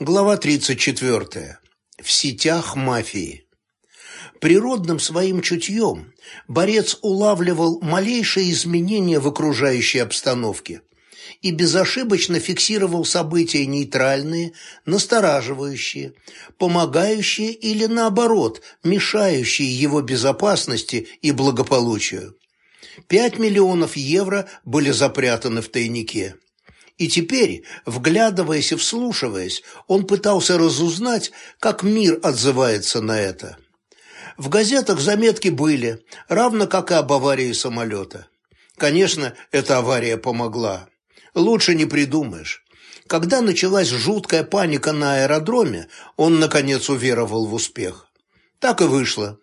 Глава 34. В сетях мафии. Природным своим чутьем борец улавливал малейшие изменения в окружающей обстановке и безошибочно фиксировал события нейтральные, настораживающие, помогающие или, наоборот, мешающие его безопасности и благополучию. Пять миллионов евро были запрятаны в тайнике. И теперь, вглядываясь и вслушиваясь, он пытался разузнать, как мир отзывается на это. В газетах заметки были, равно как и об аварии самолета. Конечно, эта авария помогла. Лучше не придумаешь. Когда началась жуткая паника на аэродроме, он, наконец, уверовал в успех. Так и вышло.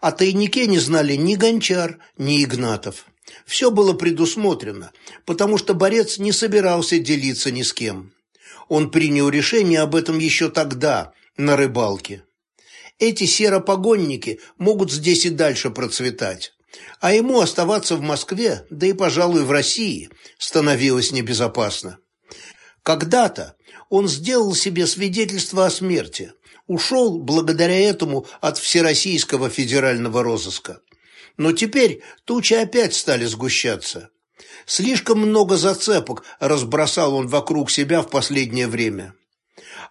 О тайнике не знали ни Гончар, ни Игнатов. Все было предусмотрено, потому что борец не собирался делиться ни с кем. Он принял решение об этом еще тогда, на рыбалке. Эти серопогонники могут здесь и дальше процветать. А ему оставаться в Москве, да и, пожалуй, в России, становилось небезопасно. Когда-то он сделал себе свидетельство о смерти, ушел благодаря этому от Всероссийского федерального розыска. Но теперь тучи опять стали сгущаться. Слишком много зацепок разбросал он вокруг себя в последнее время.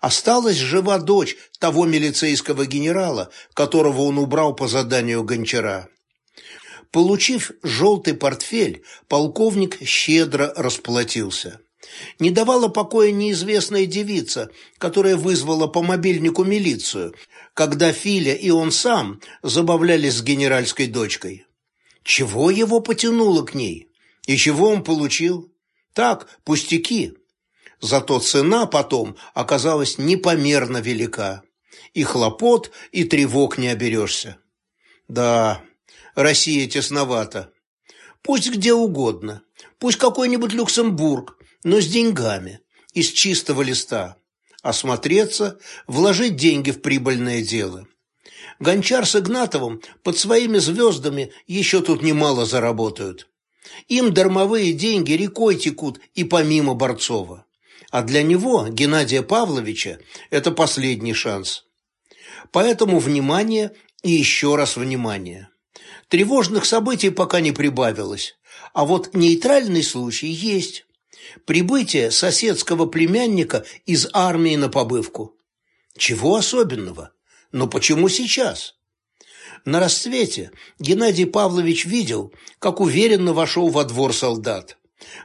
Осталась жива дочь того милицейского генерала, которого он убрал по заданию Гончара. Получив желтый портфель, полковник щедро расплатился. Не давала покоя неизвестная девица, которая вызвала по мобильнику милицию, когда Филя и он сам забавлялись с генеральской дочкой. Чего его потянуло к ней? И чего он получил? Так, пустяки. Зато цена потом оказалась непомерно велика. И хлопот, и тревог не оберешься. Да, Россия тесновата. Пусть где угодно. Пусть какой-нибудь Люксембург, но с деньгами, из чистого листа осмотреться, вложить деньги в прибыльное дело. Гончар с Игнатовым под своими звездами еще тут немало заработают. Им дармовые деньги рекой текут и помимо Борцова. А для него, Геннадия Павловича, это последний шанс. Поэтому внимание и еще раз внимание. Тревожных событий пока не прибавилось, а вот нейтральный случай есть прибытие соседского племянника из армии на побывку. Чего особенного? Но почему сейчас? На рассвете Геннадий Павлович видел, как уверенно вошел во двор солдат,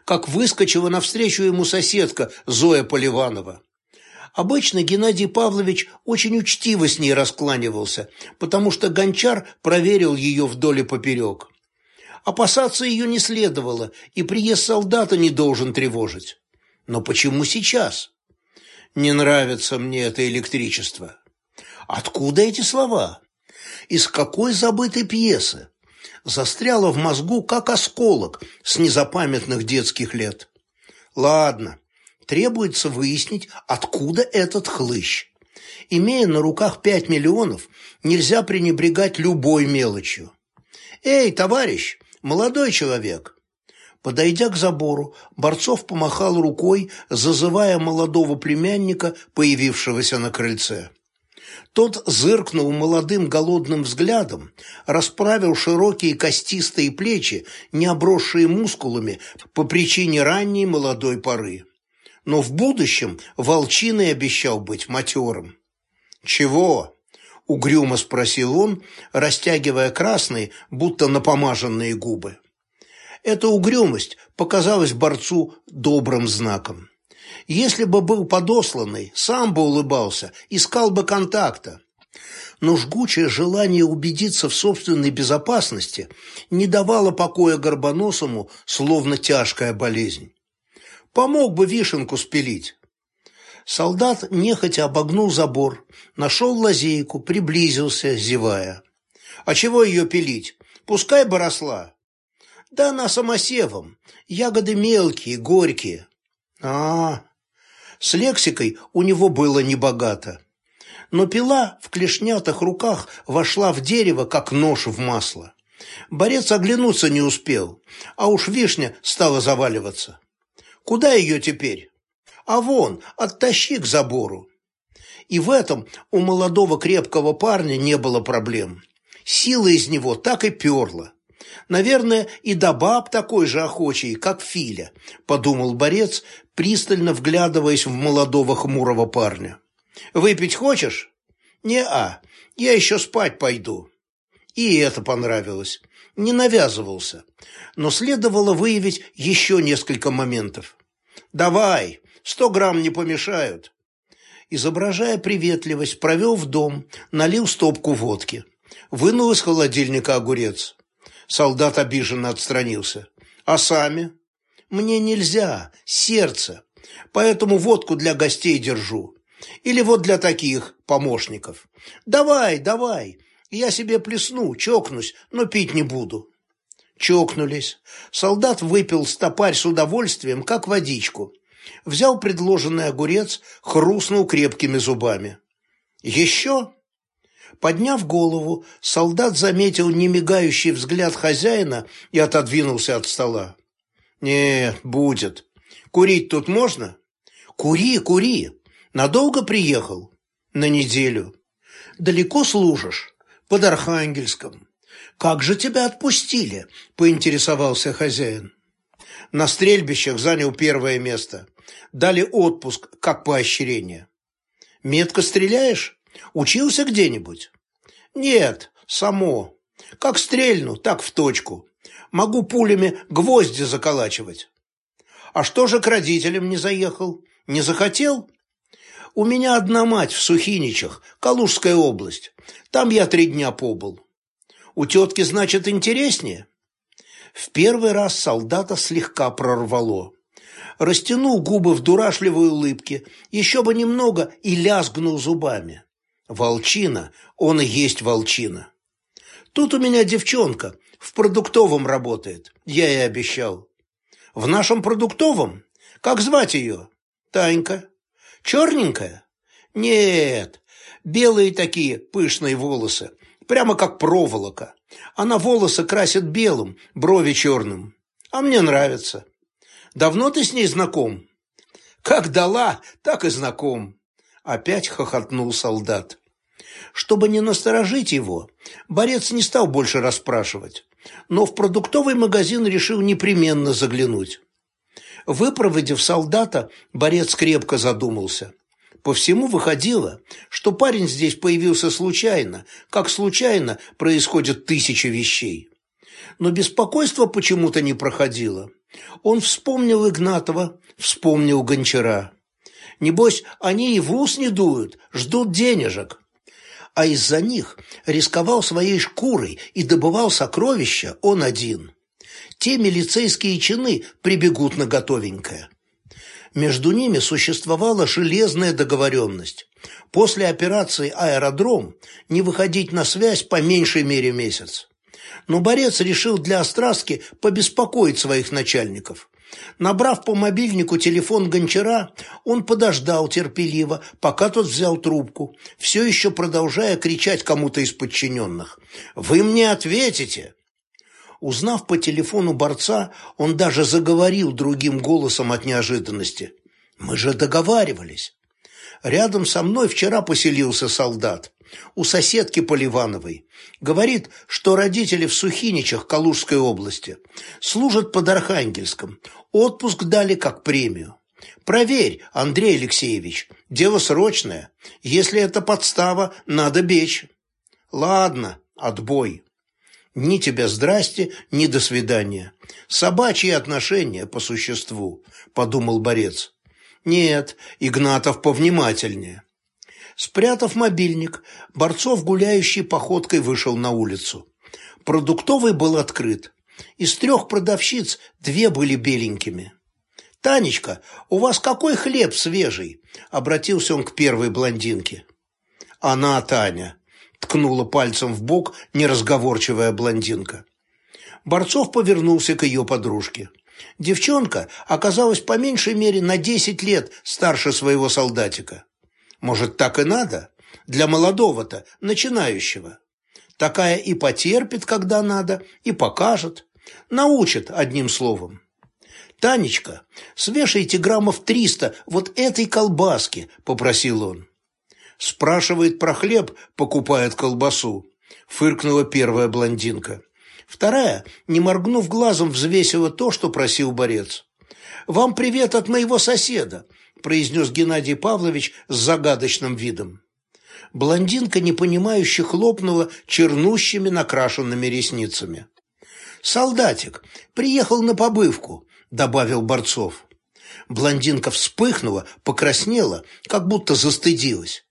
как выскочила навстречу ему соседка Зоя Поливанова. Обычно Геннадий Павлович очень учтиво с ней раскланивался, потому что гончар проверил ее вдоль и поперек. Опасаться ее не следовало, и приезд солдата не должен тревожить. Но почему сейчас? Не нравится мне это электричество. Откуда эти слова? Из какой забытой пьесы? Застряло в мозгу, как осколок с незапамятных детских лет. Ладно, требуется выяснить, откуда этот хлыщ. Имея на руках пять миллионов, нельзя пренебрегать любой мелочью. «Эй, товарищ, молодой человек!» Подойдя к забору, Борцов помахал рукой, зазывая молодого племянника, появившегося на крыльце. Тот зыркнул молодым голодным взглядом, расправил широкие костистые плечи, не обросшие мускулами по причине ранней молодой поры. Но в будущем волчиной обещал быть матерым. «Чего?» Угрюмо спросил он, растягивая красные, будто напомаженные губы. Эта угрюмость показалась борцу добрым знаком. Если бы был подосланный, сам бы улыбался, искал бы контакта. Но жгучее желание убедиться в собственной безопасности не давало покоя Горбоносому, словно тяжкая болезнь. Помог бы вишенку спилить. Солдат нехотя обогнул забор, нашел лазейку, приблизился, зевая. «А чего ее пилить? Пускай бы росла». «Да она самосевом. Ягоды мелкие, горькие». А, -а, а С лексикой у него было небогато. Но пила в клешнятых руках вошла в дерево, как нож в масло. Борец оглянуться не успел, а уж вишня стала заваливаться. «Куда ее теперь?» А вон, оттащи к забору. И в этом у молодого крепкого парня не было проблем. Сила из него так и перла. Наверное, и до баб такой же охочий, как Филя, подумал борец, пристально вглядываясь в молодого хмурого парня. Выпить хочешь? Не-а, я еще спать пойду. И это понравилось. Не навязывался. Но следовало выявить еще несколько моментов. «Давай, сто грамм не помешают». Изображая приветливость, провел в дом, налил стопку водки. Вынул из холодильника огурец. Солдат обиженно отстранился. «А сами?» «Мне нельзя, сердце. Поэтому водку для гостей держу. Или вот для таких помощников. Давай, давай, я себе плесну, чокнусь, но пить не буду. Чокнулись. Солдат выпил стопарь с удовольствием, как водичку. Взял предложенный огурец, хрустнул крепкими зубами. «Еще?» Подняв голову, солдат заметил немигающий взгляд хозяина и отодвинулся от стола. «Нет, будет. Курить тут можно?» «Кури, кури. Надолго приехал?» «На неделю». «Далеко служишь?» «Под Архангельском». «Как же тебя отпустили?» – поинтересовался хозяин. На стрельбищах занял первое место. Дали отпуск, как поощрение. «Метко стреляешь? Учился где-нибудь?» «Нет, само. Как стрельну, так в точку. Могу пулями гвозди заколачивать». «А что же к родителям не заехал? Не захотел?» У меня одна мать в Сухиничах, Калужская область. Там я три дня побыл. У тетки, значит, интереснее?» В первый раз солдата слегка прорвало. Растянул губы в дурашливой улыбке, еще бы немного и лязгнул зубами. «Волчина, он и есть волчина. Тут у меня девчонка, в продуктовом работает, я ей обещал». «В нашем продуктовом? Как звать ее?» «Танька». Черненькая? Нет, белые такие пышные волосы, прямо как проволока. Она волосы красит белым, брови черным. А мне нравится. Давно ты с ней знаком? Как дала, так и знаком. Опять хохотнул солдат. Чтобы не насторожить его, борец не стал больше расспрашивать, но в продуктовый магазин решил непременно заглянуть. Выпроводив солдата, борец крепко задумался. По всему выходило, что парень здесь появился случайно, как случайно происходят тысячи вещей. Но беспокойство почему-то не проходило. Он вспомнил Игнатова, вспомнил Гончара. Небось, они и в ус не дуют, ждут денежек. А из-за них рисковал своей шкурой и добывал сокровища он один те милицейские чины прибегут на готовенькое. Между ними существовала железная договоренность. После операции «Аэродром» не выходить на связь по меньшей мере месяц. Но борец решил для острастки побеспокоить своих начальников. Набрав по мобильнику телефон гончара, он подождал терпеливо, пока тот взял трубку, все еще продолжая кричать кому-то из подчиненных. «Вы мне ответите!» Узнав по телефону борца, он даже заговорил другим голосом от неожиданности. «Мы же договаривались. Рядом со мной вчера поселился солдат. У соседки Поливановой. Говорит, что родители в Сухиничах Калужской области. Служат под Архангельском. Отпуск дали как премию. Проверь, Андрей Алексеевич, дело срочное. Если это подстава, надо бечь. Ладно, отбой. Ни тебя здрасте, ни до свидания. Собачьи отношения по существу, подумал борец. Нет, Игнатов повнимательнее. Спрятав мобильник, Борцов гуляющей походкой вышел на улицу. Продуктовый был открыт. Из трех продавщиц две были беленькими. «Танечка, у вас какой хлеб свежий?» – обратился он к первой блондинке. «Она Таня», ткнула пальцем в бок неразговорчивая блондинка. Борцов повернулся к ее подружке. Девчонка оказалась по меньшей мере на десять лет старше своего солдатика. Может, так и надо? Для молодого-то, начинающего. Такая и потерпит, когда надо, и покажет. Научит, одним словом. «Танечка, свешайте граммов триста вот этой колбаски», – попросил он. Спрашивает про хлеб, покупает колбасу. Фыркнула первая блондинка. Вторая, не моргнув глазом, взвесила то, что просил борец. «Вам привет от моего соседа», – произнес Геннадий Павлович с загадочным видом. Блондинка, непонимающе, хлопнула чернущими накрашенными ресницами. «Солдатик, приехал на побывку», – добавил Борцов. Блондинка вспыхнула, покраснела, как будто застыдилась.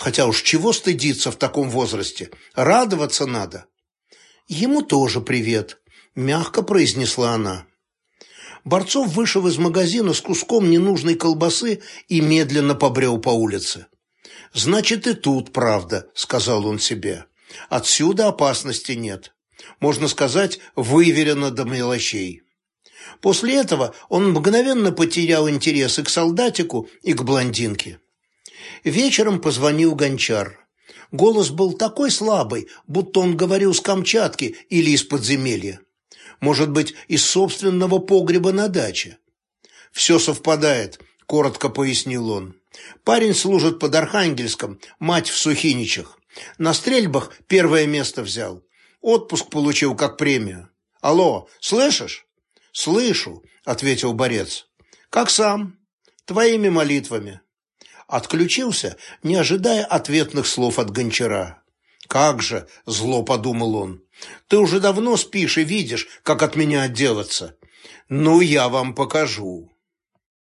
Хотя уж чего стыдиться в таком возрасте? Радоваться надо. Ему тоже привет, мягко произнесла она. Борцов вышел из магазина с куском ненужной колбасы и медленно побрел по улице. «Значит, и тут правда», — сказал он себе. «Отсюда опасности нет. Можно сказать, выверено до мелочей». После этого он мгновенно потерял интересы к солдатику и к блондинке. Вечером позвонил гончар. Голос был такой слабый, будто он говорил с Камчатки или из подземелья. Может быть, из собственного погреба на даче. «Все совпадает», – коротко пояснил он. «Парень служит под Архангельском, мать в Сухиничах. На стрельбах первое место взял. Отпуск получил как премию. Алло, слышишь?» «Слышу», – ответил борец. «Как сам? Твоими молитвами». Отключился, не ожидая ответных слов от гончара. «Как же!» – зло подумал он. «Ты уже давно спишь и видишь, как от меня отделаться. Ну, я вам покажу».